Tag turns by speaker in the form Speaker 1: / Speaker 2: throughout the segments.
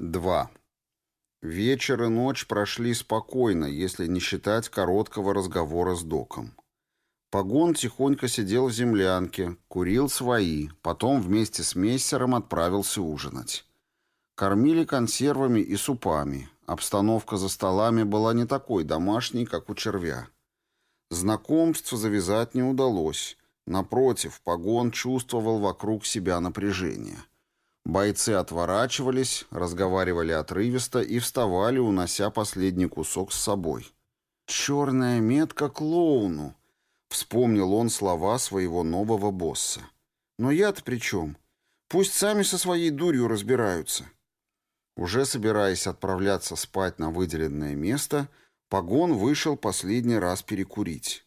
Speaker 1: 2. Вечер и ночь прошли спокойно, если не считать короткого разговора с доком. Погон тихонько сидел в землянке, курил свои, потом вместе с мессером отправился ужинать. Кормили консервами и супами. Обстановка за столами была не такой домашней, как у червя. Знакомств завязать не удалось. Напротив, погон чувствовал вокруг себя напряжение. Бойцы отворачивались, разговаривали отрывисто и вставали, унося последний кусок с собой. «Черная метка клоуну!» — вспомнил он слова своего нового босса. «Но я-то при чем? Пусть сами со своей дурью разбираются». Уже собираясь отправляться спать на выделенное место, Погон вышел последний раз перекурить.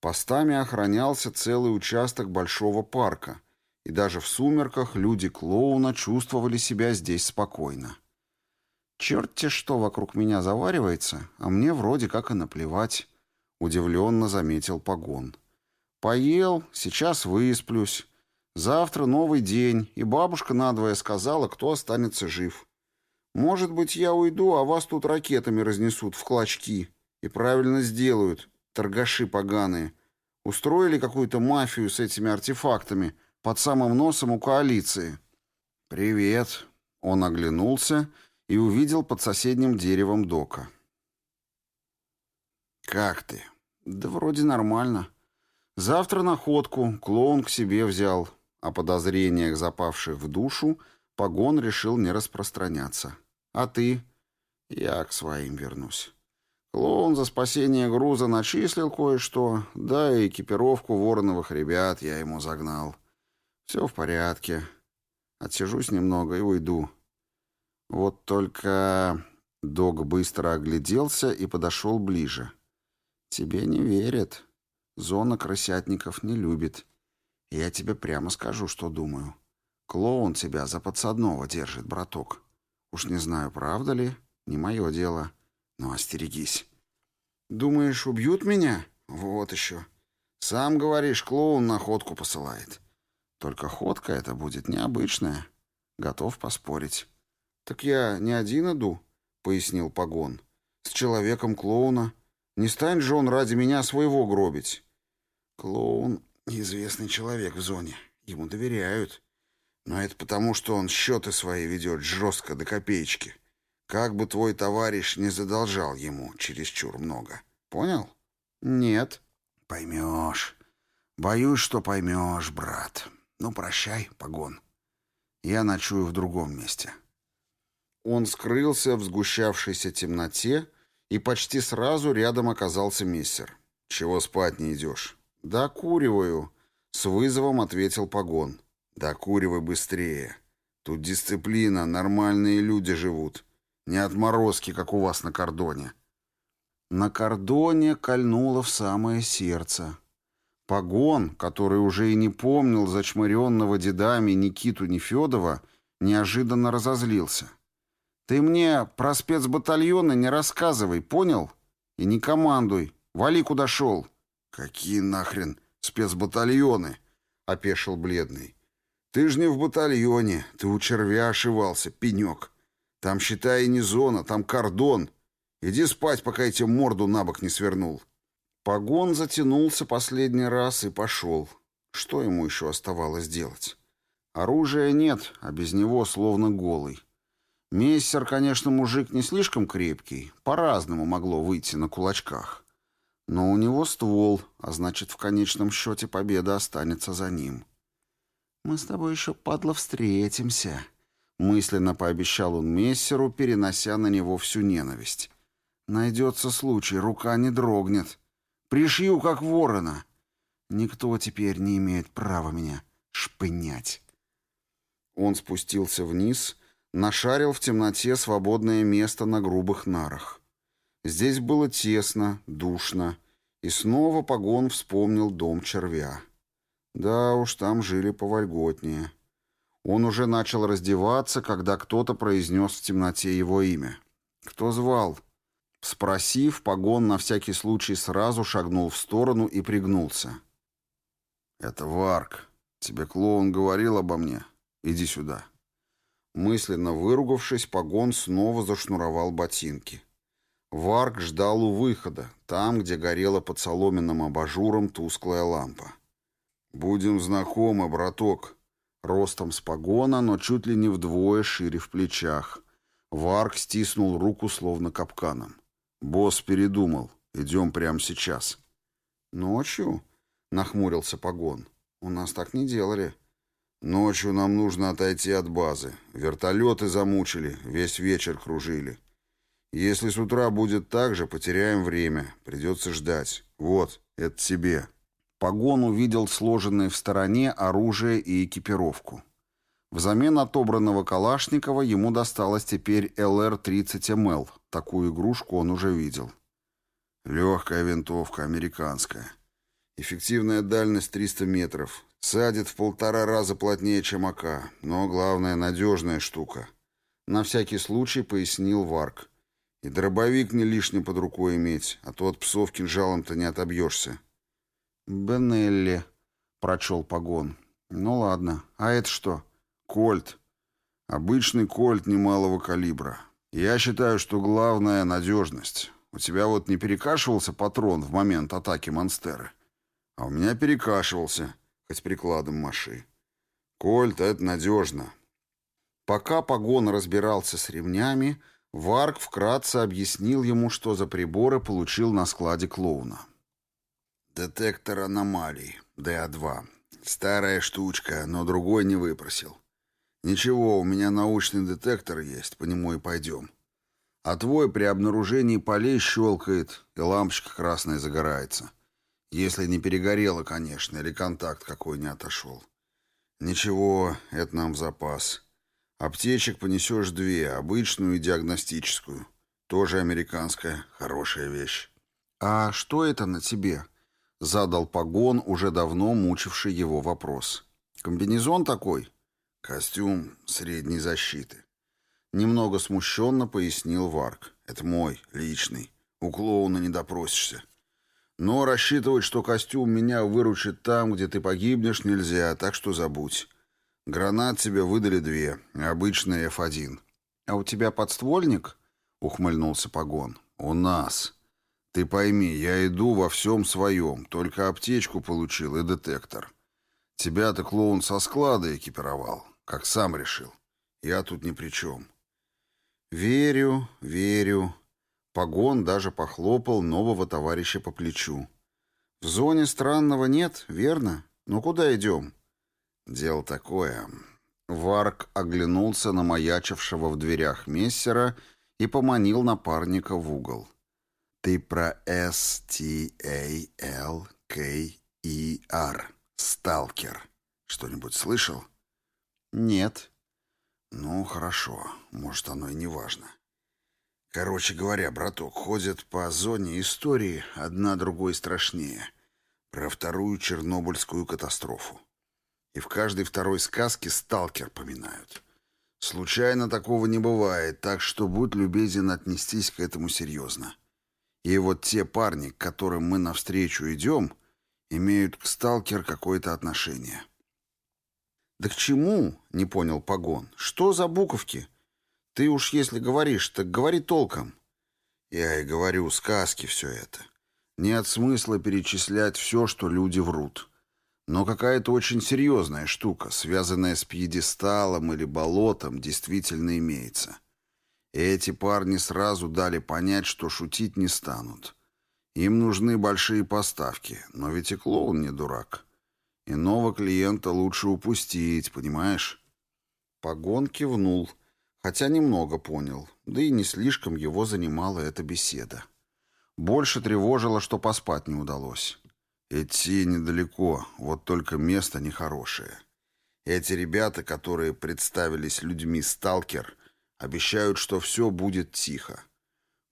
Speaker 1: Постами охранялся целый участок большого парка, и даже в сумерках люди клоуна чувствовали себя здесь спокойно. «Черт-те что вокруг меня заваривается, а мне вроде как и наплевать», — удивленно заметил Погон. «Поел, сейчас высплюсь. Завтра новый день, и бабушка надвое сказала, кто останется жив. Может быть, я уйду, а вас тут ракетами разнесут в клочки. И правильно сделают, торгаши поганые. Устроили какую-то мафию с этими артефактами под самым носом у коалиции. «Привет». Он оглянулся и увидел под соседним деревом Дока. «Как ты?» «Да вроде нормально. Завтра находку, клоун к себе взял». О подозрениях, запавших в душу, Погон решил не распространяться. А ты? Я к своим вернусь. Клоун за спасение груза начислил кое-что, да и экипировку вороновых ребят я ему загнал. Все в порядке. Отсижусь немного и уйду. Вот только... Дог быстро огляделся и подошел ближе. Тебе не верят. Зона крысятников не любит. Я тебе прямо скажу, что думаю. Клоун тебя за подсадного держит, браток. Уж не знаю, правда ли, не мое дело. Но остерегись. Думаешь, убьют меня? Вот еще. Сам говоришь, клоун находку посылает. Только ходка эта будет необычная. Готов поспорить. Так я не один иду, пояснил Погон. С человеком клоуна. Не станет же он ради меня своего гробить. Клоун — известный человек в зоне. Ему доверяют. Но это потому, что он счеты свои ведет жестко до копеечки. Как бы твой товарищ не задолжал ему чересчур много. Понял? Нет. Поймешь. Боюсь, что поймешь, брат. Ну, прощай, погон. Я ночую в другом месте. Он скрылся в сгущавшейся темноте, и почти сразу рядом оказался мессер. «Чего спать не идешь?» «Докуриваю», — с вызовом ответил погон. «Докуривай быстрее. Тут дисциплина, нормальные люди живут. Не отморозки, как у вас на кордоне». На кордоне кольнуло в самое сердце. Погон, который уже и не помнил зачмыренного дедами Никиту Нефедова, неожиданно разозлился. «Ты мне про спецбатальоны не рассказывай, понял? И не командуй. Вали, куда шел». «Какие нахрен спецбатальоны?» — опешил бледный. Ты ж не в батальоне, ты у червя ошивался, пенек. Там, считай, не зона, там кордон. Иди спать, пока я тебе морду на бок не свернул». Погон затянулся последний раз и пошел. Что ему еще оставалось делать? Оружия нет, а без него словно голый. Мессер, конечно, мужик не слишком крепкий, по-разному могло выйти на кулачках. Но у него ствол, а значит, в конечном счете победа останется за ним. «Мы с тобой еще, падла, встретимся», — мысленно пообещал он мессеру, перенося на него всю ненависть. «Найдется случай, рука не дрогнет. Пришью, как ворона. Никто теперь не имеет права меня шпынять». Он спустился вниз, нашарил в темноте свободное место на грубых нарах. Здесь было тесно, душно, и снова погон вспомнил дом червя. Да уж, там жили повольготнее. Он уже начал раздеваться, когда кто-то произнес в темноте его имя. «Кто звал?» Спросив, погон на всякий случай сразу шагнул в сторону и пригнулся. «Это Варк. Тебе клоун говорил обо мне. Иди сюда». Мысленно выругавшись, погон снова зашнуровал ботинки. Варк ждал у выхода, там, где горела под соломенным абажуром тусклая лампа. «Будем знакомы, браток». Ростом с погона, но чуть ли не вдвое шире в плечах. Варк стиснул руку словно капканом. «Босс передумал. Идем прямо сейчас». «Ночью?» — нахмурился погон. «У нас так не делали». «Ночью нам нужно отойти от базы. Вертолеты замучили, весь вечер кружили. Если с утра будет так же, потеряем время. Придется ждать. Вот, это тебе». Погон увидел сложенные в стороне оружие и экипировку. Взамен отобранного Калашникова ему досталось теперь ЛР-30МЛ. Такую игрушку он уже видел. Легкая винтовка, американская. Эффективная дальность 300 метров. Садит в полтора раза плотнее, чем АК. Но главное, надежная штука. На всякий случай пояснил Варк. И дробовик не лишний под рукой иметь, а то от псов кинжалом-то не отобьешься. «Бенелли», — прочел погон. «Ну ладно. А это что?» «Кольт. Обычный кольт немалого калибра. Я считаю, что главное — надежность. У тебя вот не перекашивался патрон в момент атаки монстеры? А у меня перекашивался, хоть прикладом маши. Кольт — это надежно». Пока погон разбирался с ремнями, Варк вкратце объяснил ему, что за приборы получил на складе клоуна. Детектор аномалий. ДА-2. Старая штучка, но другой не выпросил. Ничего, у меня научный детектор есть, по нему и пойдем. А твой при обнаружении полей щелкает, и лампочка красная загорается. Если не перегорела, конечно, или контакт какой не отошел. Ничего, это нам в запас. Аптечек понесешь две, обычную и диагностическую. Тоже американская, хорошая вещь. А что это на тебе? Задал погон, уже давно мучивший его вопрос. «Комбинезон такой?» «Костюм средней защиты». Немного смущенно пояснил Варк. «Это мой, личный. У клоуна не допросишься. Но рассчитывать, что костюм меня выручит там, где ты погибнешь, нельзя, так что забудь. Гранат тебе выдали две, обычный F1». «А у тебя подствольник?» — ухмыльнулся Погон. «У нас». Ты пойми, я иду во всем своем, только аптечку получил и детектор. Тебя-то клоун со склада экипировал, как сам решил. Я тут ни при чем. Верю, верю. Погон даже похлопал нового товарища по плечу. В зоне странного нет, верно? Ну куда идем? Дело такое. Варк оглянулся на маячившего в дверях мессера и поманил напарника в угол. Ты про S-T-A-L-K-E-R. Сталкер. Что-нибудь слышал? Нет. Ну, хорошо. Может, оно и не важно. Короче говоря, браток, ходят по зоне истории, одна другой страшнее. Про вторую Чернобыльскую катастрофу. И в каждой второй сказке сталкер поминают. Случайно такого не бывает, так что будь любезен отнестись к этому серьезно. И вот те парни, к которым мы навстречу идем, имеют к сталкер какое-то отношение. «Да к чему?» — не понял Погон. «Что за буковки? Ты уж если говоришь, так говори толком». «Я и говорю, сказки все это. Нет смысла перечислять все, что люди врут. Но какая-то очень серьезная штука, связанная с пьедесталом или болотом, действительно имеется. Эти парни сразу дали понять, что шутить не станут. Им нужны большие поставки, но ведь и клоун не дурак. Иного клиента лучше упустить, понимаешь? Погон кивнул, хотя немного понял, да и не слишком его занимала эта беседа. Больше тревожило, что поспать не удалось. Идти недалеко, вот только место нехорошее. Эти ребята, которые представились людьми «Сталкер», Обещают, что все будет тихо.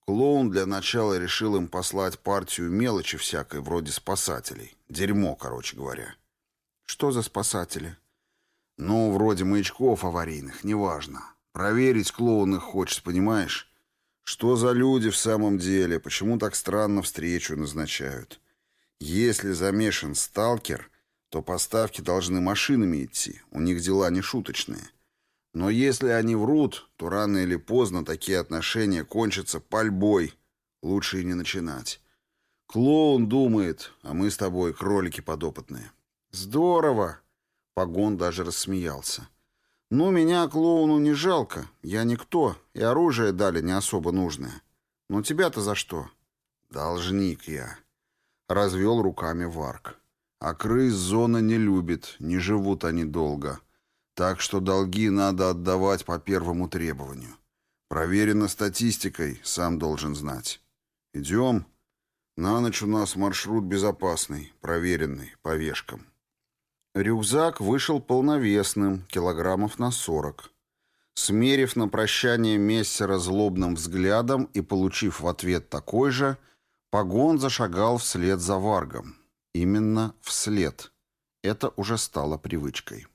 Speaker 1: Клоун для начала решил им послать партию мелочи всякой, вроде спасателей. Дерьмо, короче говоря. Что за спасатели? Ну, вроде маячков аварийных, неважно. Проверить клоун их хочет, понимаешь? Что за люди в самом деле? Почему так странно встречу назначают? Если замешан сталкер, то поставки должны машинами идти. У них дела не шуточные. Но если они врут, то рано или поздно такие отношения кончатся пальбой. Лучше и не начинать. Клоун думает, а мы с тобой кролики подопытные. Здорово! Погон даже рассмеялся. Ну, меня клоуну не жалко. Я никто, и оружие дали не особо нужное. Но тебя-то за что? Должник я. Развел руками Варк. А крыс зона не любит, не живут они долго. Так что долги надо отдавать по первому требованию. Проверено статистикой, сам должен знать. Идем. На ночь у нас маршрут безопасный, проверенный, по вешкам. Рюкзак вышел полновесным, килограммов на сорок. Смерив на прощание Мессера злобным взглядом и получив в ответ такой же, Погон зашагал вслед за Варгом. Именно вслед. Это уже стало привычкой.